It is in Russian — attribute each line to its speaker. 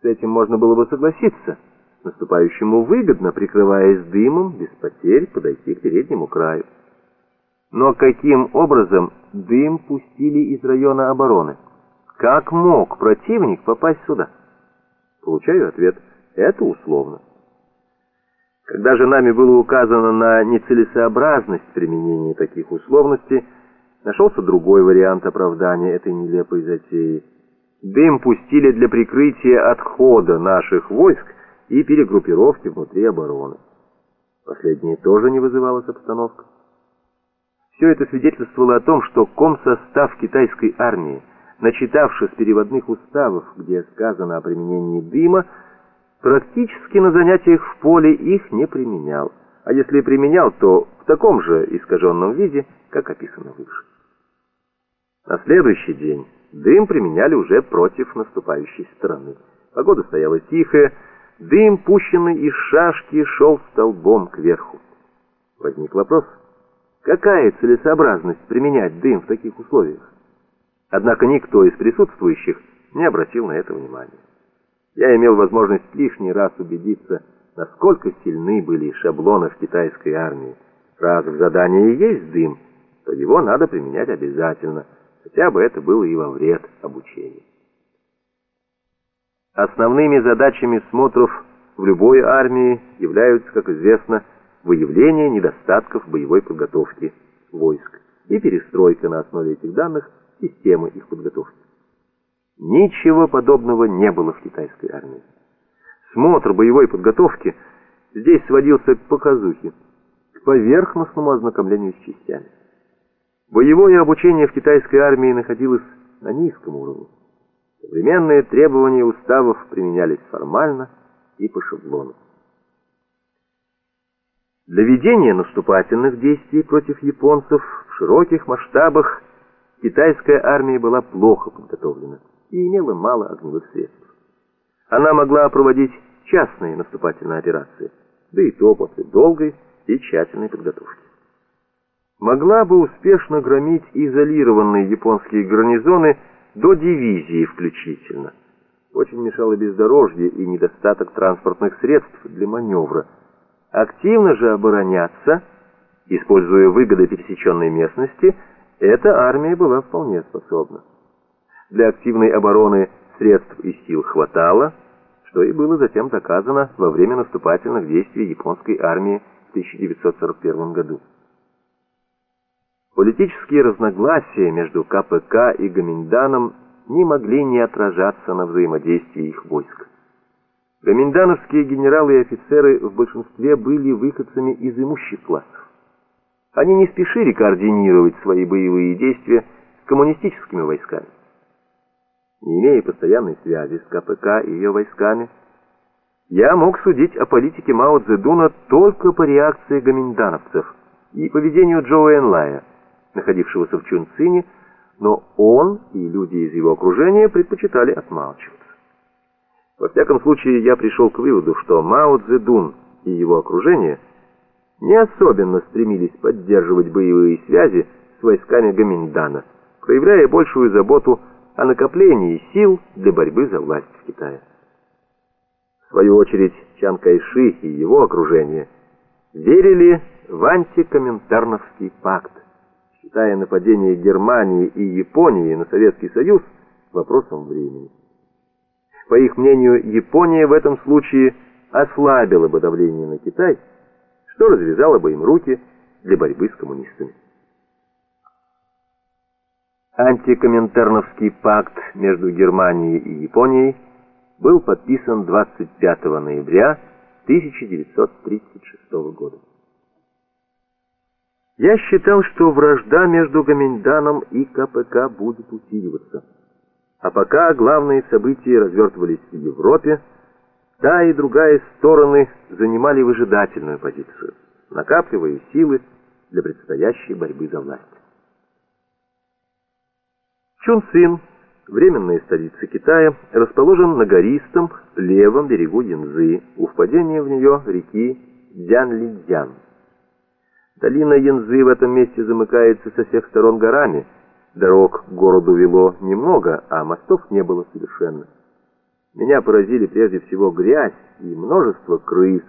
Speaker 1: С этим можно было бы согласиться. Наступающему выгодно, прикрываясь дымом, без потерь подойти к переднему краю. Но каким образом дым пустили из района обороны? Как мог противник попасть сюда? Получаю ответ. Это условно. Когда же нами было указано на нецелесообразность применения таких условностей, нашелся другой вариант оправдания этой нелепой затеи. Дым пустили для прикрытия отхода наших войск и перегруппировки внутри обороны. Последнее тоже не вызывалось обстановка. Все это свидетельствовало о том, что комсостав китайской армии, начитавшись переводных уставов, где сказано о применении дыма, практически на занятиях в поле их не применял, а если и применял, то в таком же искаженном виде, как описано выше. На следующий день дым применяли уже против наступающей стороны. Погода стояла тихая, дым, пущенный из шашки, шел столбом кверху. Возник вопрос, какая целесообразность применять дым в таких условиях? Однако никто из присутствующих не обратил на это внимания. Я имел возможность лишний раз убедиться, насколько сильны были шаблоны в китайской армии. Раз в задании есть дым, то его надо применять обязательно, хотя бы это было и во вред обучению. Основными задачами смотров в любой армии являются, как известно, выявление недостатков боевой подготовки войск и перестройка на основе этих данных системы их подготовки. Ничего подобного не было в китайской армии. Смотр боевой подготовки здесь сводился к показухе, к поверхностному ознакомлению с частями. Боевое обучение в китайской армии находилось на низком уровне. Современные требования уставов применялись формально и по шаблону. Для ведения наступательных действий против японцев в широких масштабах китайская армия была плохо подготовлена и имела мало огневых средств. Она могла проводить частные наступательные операции, да и то после долгой и тщательной подготовки. Могла бы успешно громить изолированные японские гарнизоны до дивизии включительно. Очень мешало бездорожье и недостаток транспортных средств для маневра. Активно же обороняться, используя выгоды пересеченной местности, эта армия была вполне способна. Для активной обороны средств и сил хватало, что и было затем доказано во время наступательных действий японской армии в 1941 году. Политические разногласия между КПК и Гаминданом не могли не отражаться на взаимодействии их войск. Гаминдановские генералы и офицеры в большинстве были выходцами из имущих классов. Они не спешили координировать свои боевые действия с коммунистическими войсками не имея постоянной связи с КПК и ее войсками, я мог судить о политике Мао Цзэдуна только по реакции гоминдановцев и поведению Джоуэ Энлая, находившегося в Чунцине, но он и люди из его окружения предпочитали отмалчиваться. Во всяком случае, я пришел к выводу, что Мао Цзэдун и его окружение не особенно стремились поддерживать боевые связи с войсками Гоминдана, проявляя большую заботу о накоплении сил для борьбы за власть в Китае. В свою очередь, Чан Кайши и его окружение верили в антикоминтерновский пакт, считая нападение Германии и Японии на Советский Союз вопросом времени. По их мнению, Япония в этом случае ослабила бы давление на Китай, что развязало бы им руки для борьбы с коммунистами. Антикоминтерновский пакт между Германией и Японией был подписан 25 ноября 1936 года. Я считал, что вражда между Гоминданом и КПК будет усиливаться. А пока главные события развертывались в Европе, та и другая стороны занимали выжидательную позицию, накапливая силы для предстоящей борьбы за власть. Чунцин, временная столица Китая, расположен на гористом левом берегу Янзы, у впадения в нее реки Дзянлидзян. Долина Янзы в этом месте замыкается со всех сторон горами. Дорог к городу вело немного, а мостов не было совершенно. Меня поразили прежде всего грязь и множество крыс,